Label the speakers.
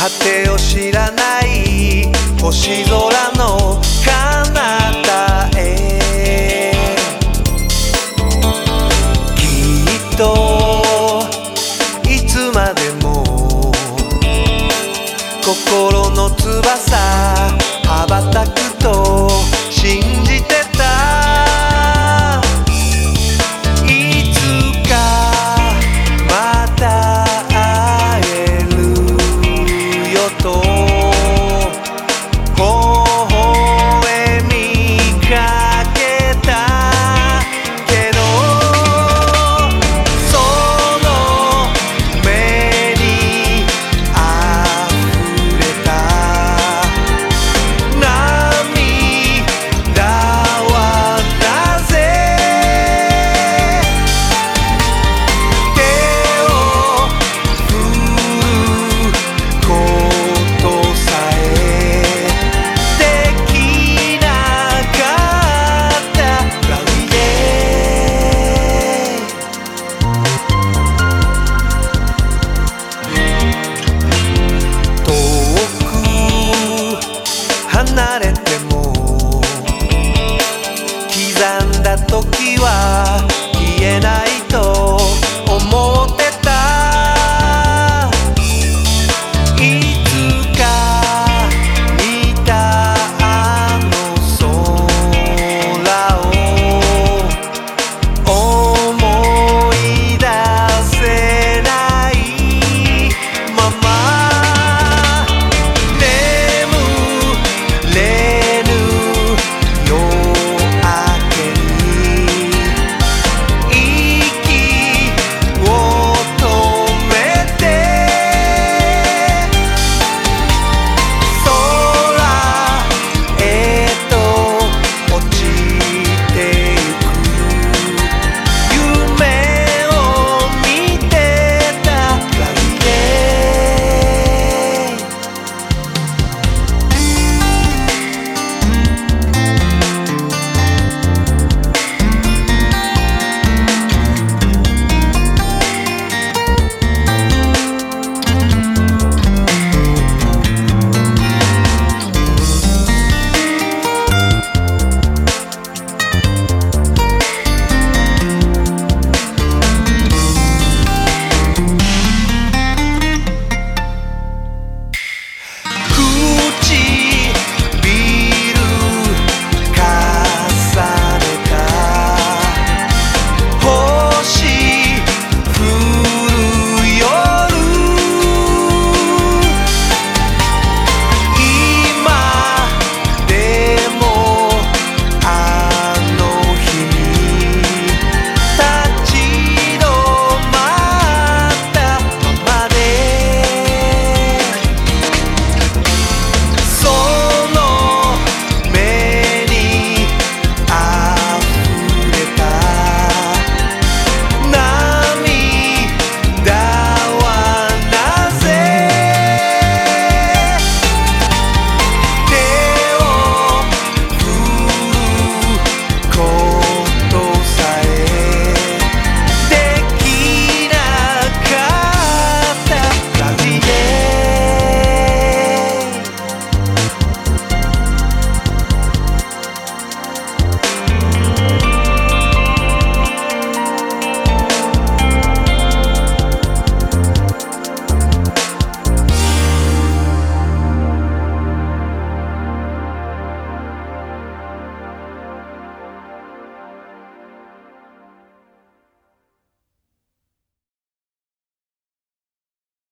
Speaker 1: 果てを知らない星空の彼方へ。きっといつまでも心の翼羽ばたくれても刻んだ時は消えないと